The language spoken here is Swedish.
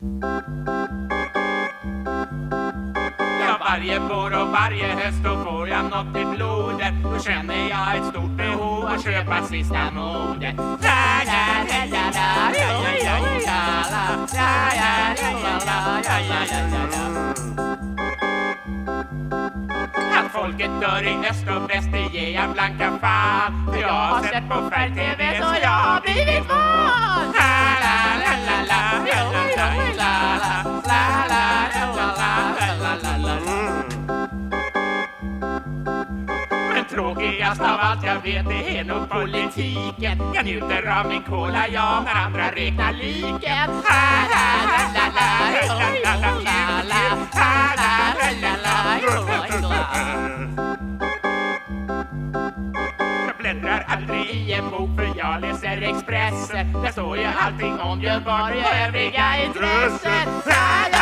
Ja, varje vår och varje höst då får jag något i blodet. Då känner jag ett stort behov att köpa sista modet. Att folket dör i öst och väst det ger jag blanka fan För jag har sett på färg-tv så jag har blivit van men tråkigast av allt jag vet det är nog politiken. Jag njuter av min cola jag när andra räknar liken. Jag bläddrar aldrig i en bok för jag läser Expressen. Där står ju allting om Göteborg och övriga intressen.